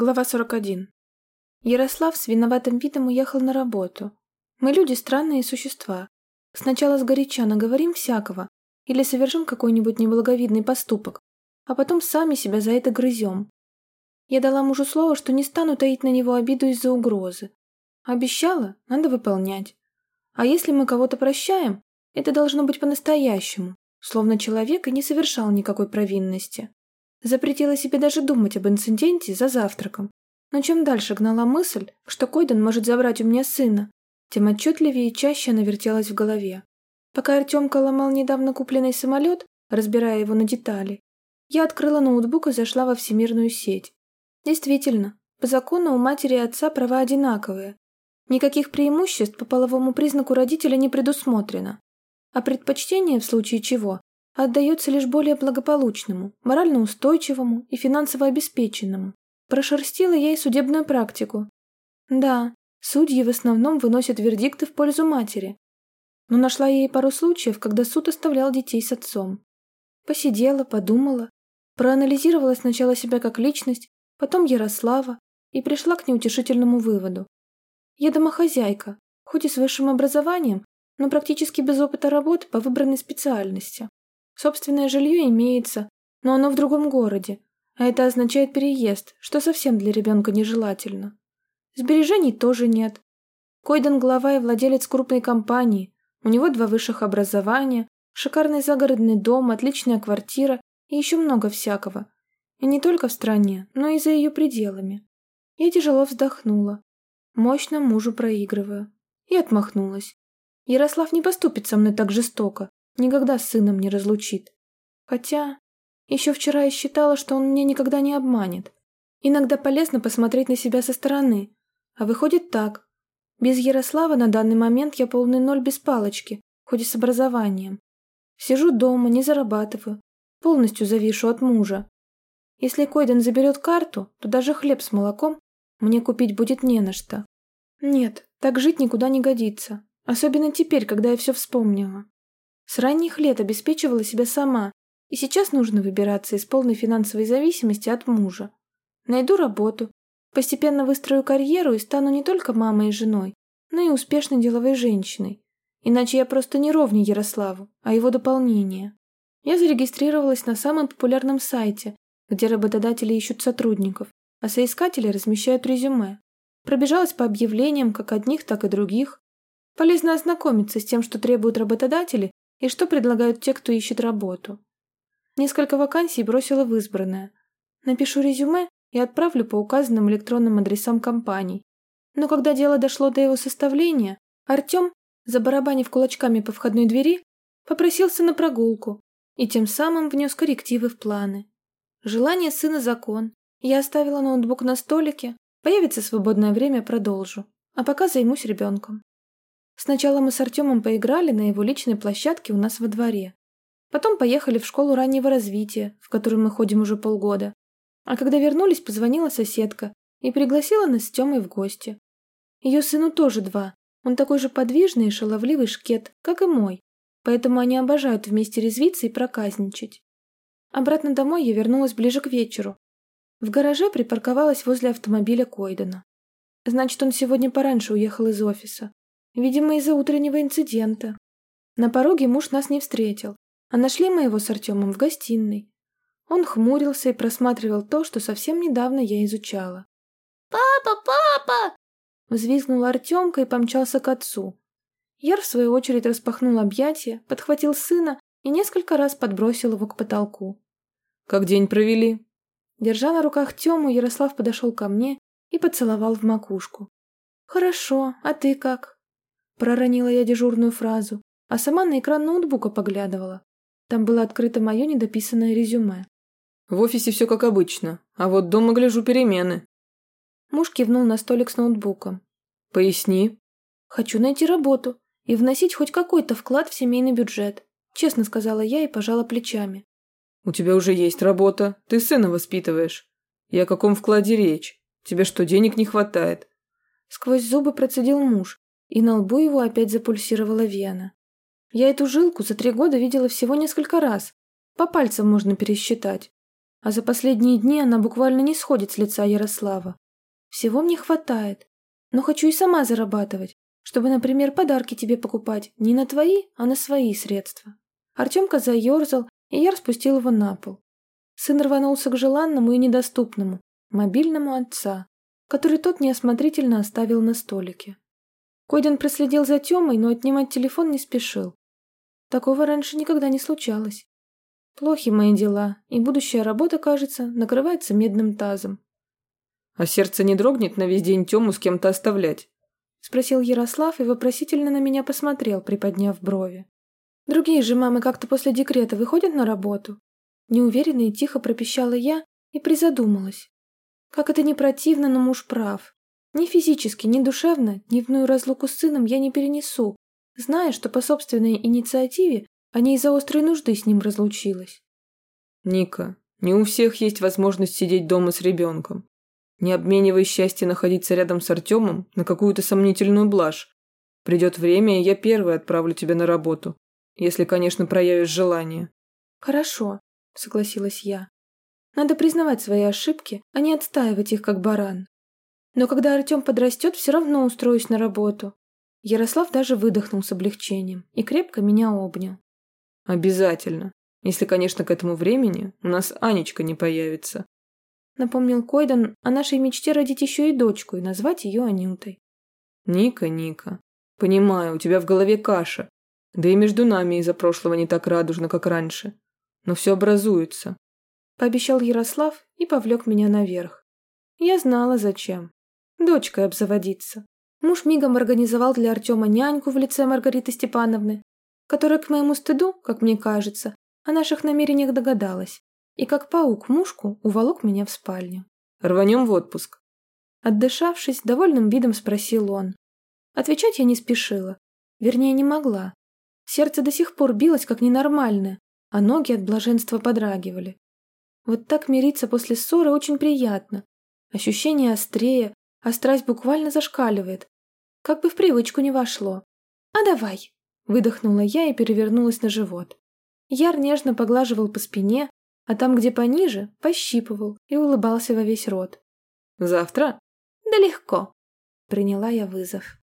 Глава 41. Ярослав с виноватым видом уехал на работу. Мы люди странные существа. Сначала сгоряча наговорим всякого или совершим какой-нибудь неблаговидный поступок, а потом сами себя за это грызем. Я дала мужу слово, что не стану таить на него обиду из-за угрозы. Обещала, надо выполнять. А если мы кого-то прощаем, это должно быть по-настоящему, словно человек и не совершал никакой провинности. Запретила себе даже думать об инциденте за завтраком. Но чем дальше гнала мысль, что Койден может забрать у меня сына, тем отчетливее и чаще она вертелась в голове. Пока Артемка ломал недавно купленный самолет, разбирая его на детали, я открыла ноутбук и зашла во всемирную сеть. Действительно, по закону у матери и отца права одинаковые. Никаких преимуществ по половому признаку родителя не предусмотрено. А предпочтение, в случае чего, отдается лишь более благополучному, морально устойчивому и финансово обеспеченному. Прошерстила я и судебную практику. Да, судьи в основном выносят вердикты в пользу матери. Но нашла и пару случаев, когда суд оставлял детей с отцом. Посидела, подумала, проанализировала сначала себя как личность, потом Ярослава и пришла к неутешительному выводу. Я домохозяйка, хоть и с высшим образованием, но практически без опыта работы по выбранной специальности. Собственное жилье имеется, но оно в другом городе, а это означает переезд, что совсем для ребенка нежелательно. Сбережений тоже нет. Койден глава и владелец крупной компании, у него два высших образования, шикарный загородный дом, отличная квартира и еще много всякого. И не только в стране, но и за ее пределами. Я тяжело вздохнула. Мощно мужу проигрываю. И отмахнулась. Ярослав не поступит со мной так жестоко никогда с сыном не разлучит. Хотя, еще вчера я считала, что он меня никогда не обманет. Иногда полезно посмотреть на себя со стороны. А выходит так. Без Ярослава на данный момент я полный ноль без палочки, хоть и с образованием. Сижу дома, не зарабатываю, полностью завишу от мужа. Если Койден заберет карту, то даже хлеб с молоком мне купить будет не на что. Нет, так жить никуда не годится. Особенно теперь, когда я все вспомнила. С ранних лет обеспечивала себя сама, и сейчас нужно выбираться из полной финансовой зависимости от мужа. Найду работу, постепенно выстрою карьеру и стану не только мамой и женой, но и успешной деловой женщиной. Иначе я просто не ровню Ярославу, а его дополнение. Я зарегистрировалась на самом популярном сайте, где работодатели ищут сотрудников, а соискатели размещают резюме. Пробежалась по объявлениям как одних, так и других. Полезно ознакомиться с тем, что требуют работодатели, и что предлагают те, кто ищет работу. Несколько вакансий бросила в избранное. Напишу резюме и отправлю по указанным электронным адресам компаний. Но когда дело дошло до его составления, Артем, забарабанив кулачками по входной двери, попросился на прогулку и тем самым внес коррективы в планы. Желание сына закон. Я оставила ноутбук на столике. Появится свободное время, продолжу. А пока займусь ребенком. Сначала мы с Артемом поиграли на его личной площадке у нас во дворе. Потом поехали в школу раннего развития, в которую мы ходим уже полгода. А когда вернулись, позвонила соседка и пригласила нас с Тёмой в гости. Ее сыну тоже два. Он такой же подвижный и шаловливый шкет, как и мой. Поэтому они обожают вместе резвиться и проказничать. Обратно домой я вернулась ближе к вечеру. В гараже припарковалась возле автомобиля Койдена. Значит, он сегодня пораньше уехал из офиса. Видимо, из-за утреннего инцидента. На пороге муж нас не встретил, а нашли мы его с Артемом в гостиной. Он хмурился и просматривал то, что совсем недавно я изучала. «Папа, папа!» Взвизгнул Артемка и помчался к отцу. Яр, в свою очередь, распахнул объятия, подхватил сына и несколько раз подбросил его к потолку. «Как день провели?» Держа на руках Тему, Ярослав подошел ко мне и поцеловал в макушку. «Хорошо, а ты как?» Проронила я дежурную фразу, а сама на экран ноутбука поглядывала. Там было открыто мое недописанное резюме. В офисе все как обычно, а вот дома гляжу перемены. Муж кивнул на столик с ноутбуком. Поясни. Хочу найти работу и вносить хоть какой-то вклад в семейный бюджет. Честно сказала я и пожала плечами. У тебя уже есть работа, ты сына воспитываешь. И о каком вкладе речь? Тебе что, денег не хватает? Сквозь зубы процедил муж, и на лбу его опять запульсировала вена. Я эту жилку за три года видела всего несколько раз. По пальцам можно пересчитать. а за последние дни она буквально не сходит с лица Ярослава. Всего мне хватает, но хочу и сама зарабатывать, чтобы, например, подарки тебе покупать не на твои, а на свои средства. Артемка заерзал, и я распустил его на пол. Сын рванулся к желанному и недоступному, мобильному отца, который тот неосмотрительно оставил на столике. Койден проследил за Тёмой, но отнимать телефон не спешил. Такого раньше никогда не случалось. Плохи мои дела, и будущая работа, кажется, накрывается медным тазом. А сердце не дрогнет на весь день Тему с кем-то оставлять? Спросил Ярослав и вопросительно на меня посмотрел, приподняв брови. Другие же мамы как-то после декрета выходят на работу. Неуверенно и тихо пропищала я и призадумалась. Как это не противно, но муж прав. Ни физически, ни душевно дневную разлуку с сыном я не перенесу, зная, что по собственной инициативе, а не из-за острой нужды с ним разлучилась. Ника, не у всех есть возможность сидеть дома с ребенком. Не обменивай счастье находиться рядом с Артемом на какую-то сомнительную блажь. Придет время, и я первый отправлю тебя на работу. Если, конечно, проявишь желание. Хорошо, согласилась я. Надо признавать свои ошибки, а не отстаивать их, как баран. Но когда Артем подрастет, все равно устроюсь на работу. Ярослав даже выдохнул с облегчением и крепко меня обнял. Обязательно. Если, конечно, к этому времени у нас Анечка не появится. Напомнил Койдан о нашей мечте родить еще и дочку и назвать ее Анютой. Ника, Ника, понимаю, у тебя в голове каша. Да и между нами из-за прошлого не так радужно, как раньше. Но все образуется. Пообещал Ярослав и повлек меня наверх. Я знала, зачем. Дочкой обзаводиться. Муж мигом организовал для Артема няньку в лице Маргариты Степановны, которая, к моему стыду, как мне кажется, о наших намерениях догадалась и как паук мушку уволок меня в спальню. «Рванем в отпуск?» Отдышавшись, довольным видом спросил он. Отвечать я не спешила. Вернее, не могла. Сердце до сих пор билось, как ненормальное, а ноги от блаженства подрагивали. Вот так мириться после ссоры очень приятно. Ощущение острее, а страсть буквально зашкаливает. Как бы в привычку не вошло. «А давай!» – выдохнула я и перевернулась на живот. Яр нежно поглаживал по спине, а там, где пониже, пощипывал и улыбался во весь рот. «Завтра?» «Да легко», — приняла я вызов.